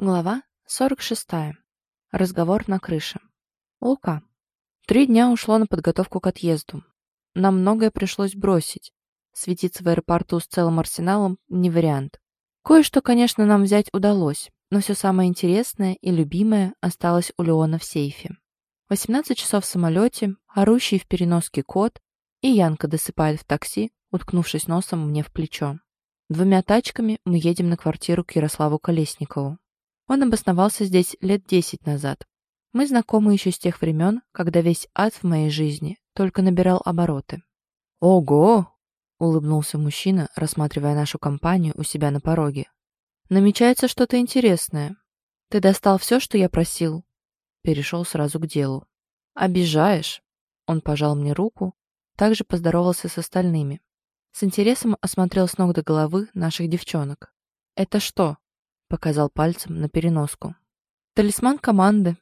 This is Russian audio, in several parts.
Глава 46. Разговор на крыше. Лука. Три дня ушло на подготовку к отъезду. Нам многое пришлось бросить. Светиться в аэропорту с целым арсеналом – не вариант. Кое-что, конечно, нам взять удалось, но все самое интересное и любимое осталось у Леона в сейфе. 18 часов в самолете, орущий в переноске кот, и Янка досыпает в такси, уткнувшись носом мне в плечо. Двумя тачками мы едем на квартиру к Ярославу Колесникову. Он обосновался здесь лет десять назад. Мы знакомы еще с тех времен, когда весь ад в моей жизни только набирал обороты. «Ого!» — улыбнулся мужчина, рассматривая нашу компанию у себя на пороге. «Намечается что-то интересное. Ты достал все, что я просил?» Перешел сразу к делу. «Обижаешь!» Он пожал мне руку, также поздоровался с остальными. С интересом осмотрел с ног до головы наших девчонок. «Это что?» Показал пальцем на переноску. «Талисман команды».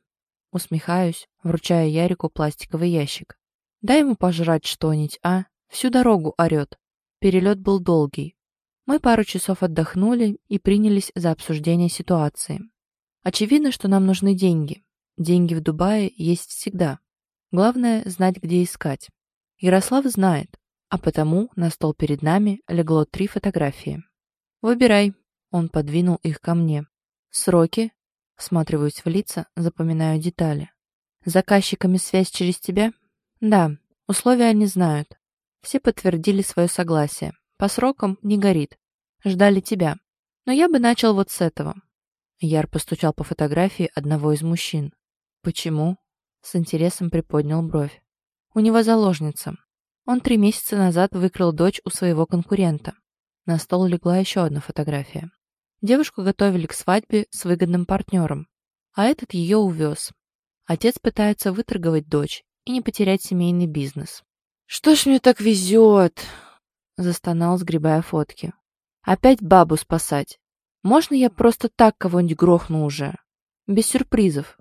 Усмехаюсь, вручая Ярику пластиковый ящик. «Дай ему пожрать что-нибудь, а? Всю дорогу орет». Перелет был долгий. Мы пару часов отдохнули и принялись за обсуждение ситуации. Очевидно, что нам нужны деньги. Деньги в Дубае есть всегда. Главное — знать, где искать. Ярослав знает, а потому на стол перед нами легло три фотографии. «Выбирай», он подвинул их ко мне. Сроки? Всматриваюсь в лица, запоминаю детали. Заказчиками связь через тебя? Да. Условия они знают. Все подтвердили свое согласие. По срокам не горит. Ждали тебя. Но я бы начал вот с этого. Яр постучал по фотографии одного из мужчин. Почему? С интересом приподнял бровь. У него заложница. Он три месяца назад выкрал дочь у своего конкурента. На стол легла еще одна фотография. Девушку готовили к свадьбе с выгодным партнером, а этот ее увез. Отец пытается выторговать дочь и не потерять семейный бизнес. «Что ж мне так везет?» — застонал, сгребая фотки. «Опять бабу спасать. Можно я просто так кого-нибудь грохну уже? Без сюрпризов».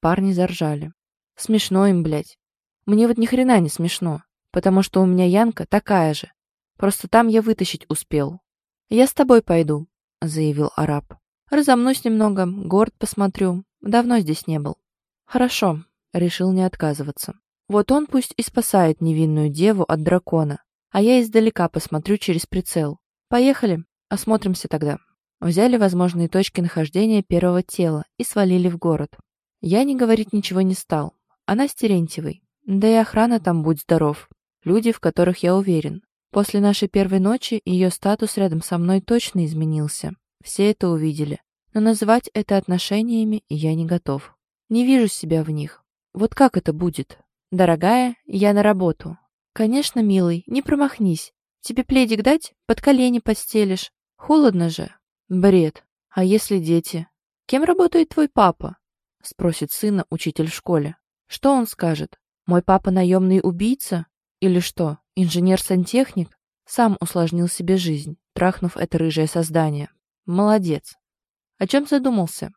Парни заржали. «Смешно им, блядь. Мне вот ни хрена не смешно, потому что у меня Янка такая же. Просто там я вытащить успел. Я с тобой пойду, заявил араб. Разомнусь немного, город посмотрю. Давно здесь не был. Хорошо, решил не отказываться. Вот он пусть и спасает невинную деву от дракона, а я издалека посмотрю через прицел. Поехали, осмотримся тогда. Взяли возможные точки нахождения первого тела и свалили в город. Я не говорить ничего не стал. Она с Терентьевой. Да и охрана там будь здоров. Люди, в которых я уверен. После нашей первой ночи ее статус рядом со мной точно изменился. Все это увидели. Но называть это отношениями я не готов. Не вижу себя в них. Вот как это будет? Дорогая, я на работу. Конечно, милый, не промахнись. Тебе пледик дать? Под колени подстелишь. Холодно же. Бред. А если дети? Кем работает твой папа? Спросит сына учитель в школе. Что он скажет? Мой папа наемный убийца? Или что, инженер-сантехник? Сам усложнил себе жизнь, трахнув это рыжее создание. Молодец. О чем задумался?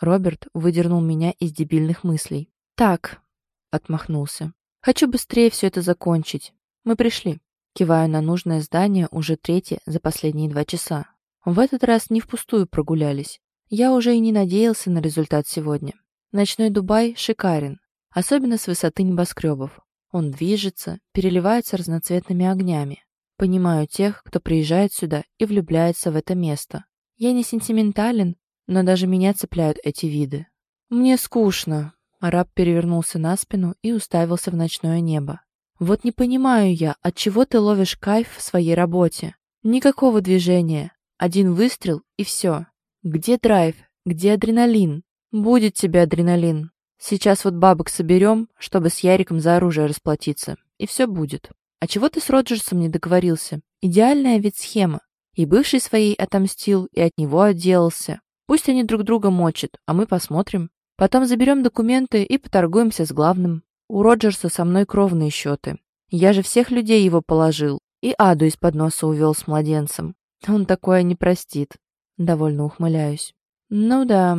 Роберт выдернул меня из дебильных мыслей. Так, отмахнулся. Хочу быстрее все это закончить. Мы пришли. Киваю на нужное здание уже третье за последние два часа. В этот раз не впустую прогулялись. Я уже и не надеялся на результат сегодня. Ночной Дубай шикарен, особенно с высоты небоскребов. Он движется, переливается разноцветными огнями. Понимаю тех, кто приезжает сюда и влюбляется в это место. Я не сентиментален, но даже меня цепляют эти виды. Мне скучно. Араб перевернулся на спину и уставился в ночное небо. Вот не понимаю я, от чего ты ловишь кайф в своей работе? Никакого движения. Один выстрел и все. Где драйв? Где адреналин? Будет тебе адреналин. Сейчас вот бабок соберем, чтобы с Яриком за оружие расплатиться. И все будет. А чего ты с Роджерсом не договорился? Идеальная ведь схема. И бывший своей отомстил, и от него отделался. Пусть они друг друга мочат, а мы посмотрим. Потом заберем документы и поторгуемся с главным. У Роджерса со мной кровные счеты. Я же всех людей его положил. И Аду из-под носа увел с младенцем. Он такое не простит. Довольно ухмыляюсь. Ну да,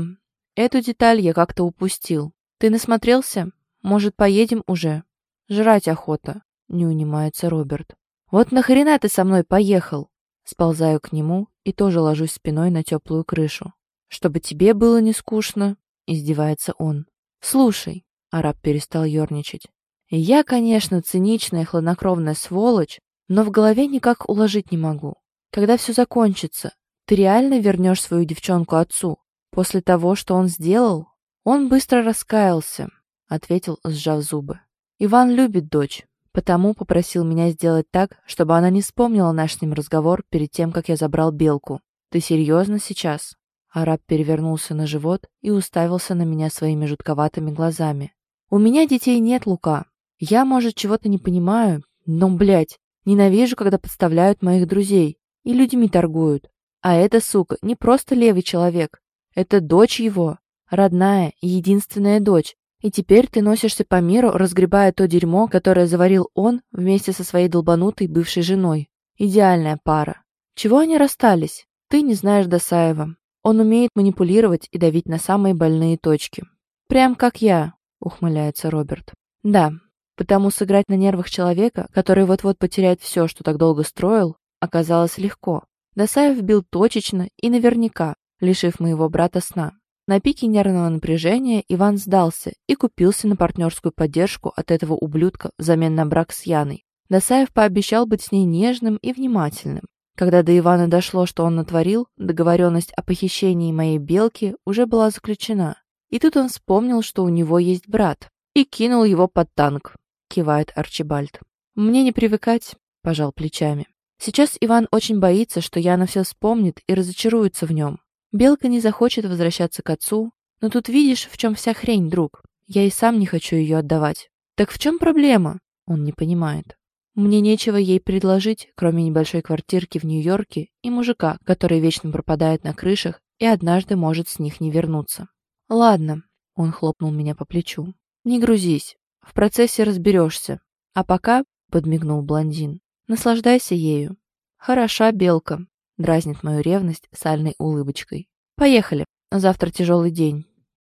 эту деталь я как-то упустил. «Ты насмотрелся? Может, поедем уже? Жрать охота», — не унимается Роберт. «Вот нахрена ты со мной поехал?» Сползаю к нему и тоже ложусь спиной на теплую крышу. чтобы тебе было не скучно», — издевается он. «Слушай», — араб перестал ерничать, «я, конечно, циничная хладнокровная сволочь, но в голове никак уложить не могу. Когда все закончится, ты реально вернешь свою девчонку отцу? После того, что он сделал?» «Он быстро раскаялся», — ответил, сжав зубы. «Иван любит дочь, потому попросил меня сделать так, чтобы она не вспомнила наш с ним разговор перед тем, как я забрал белку. Ты серьезно сейчас?» Араб перевернулся на живот и уставился на меня своими жутковатыми глазами. «У меня детей нет, Лука. Я, может, чего-то не понимаю, но, блядь, ненавижу, когда подставляют моих друзей и людьми торгуют. А эта сука не просто левый человек. Это дочь его родная единственная дочь, и теперь ты носишься по миру, разгребая то дерьмо, которое заварил он вместе со своей долбанутой бывшей женой. Идеальная пара. Чего они расстались? Ты не знаешь Досаева. Он умеет манипулировать и давить на самые больные точки. Прям как я, ухмыляется Роберт. Да, потому сыграть на нервах человека, который вот-вот потеряет все, что так долго строил, оказалось легко. Досаев бил точечно и наверняка, лишив моего брата сна. На пике нервного напряжения Иван сдался и купился на партнерскую поддержку от этого ублюдка взамен на брак с Яной. Досаев пообещал быть с ней нежным и внимательным. Когда до Ивана дошло, что он натворил, договоренность о похищении моей белки уже была заключена. И тут он вспомнил, что у него есть брат, и кинул его под танк, кивает Арчибальд. «Мне не привыкать», — пожал плечами. «Сейчас Иван очень боится, что Яна все вспомнит и разочаруется в нем. Белка не захочет возвращаться к отцу, но тут видишь, в чем вся хрень, друг. Я и сам не хочу ее отдавать. Так в чем проблема? Он не понимает. Мне нечего ей предложить, кроме небольшой квартирки в Нью-Йорке и мужика, который вечно пропадает на крышах и однажды может с них не вернуться. Ладно, он хлопнул меня по плечу. Не грузись, в процессе разберешься. А пока, подмигнул блондин, наслаждайся ею. Хороша белка, дразнит мою ревность сальной улыбочкой. «Поехали. Завтра тяжелый день.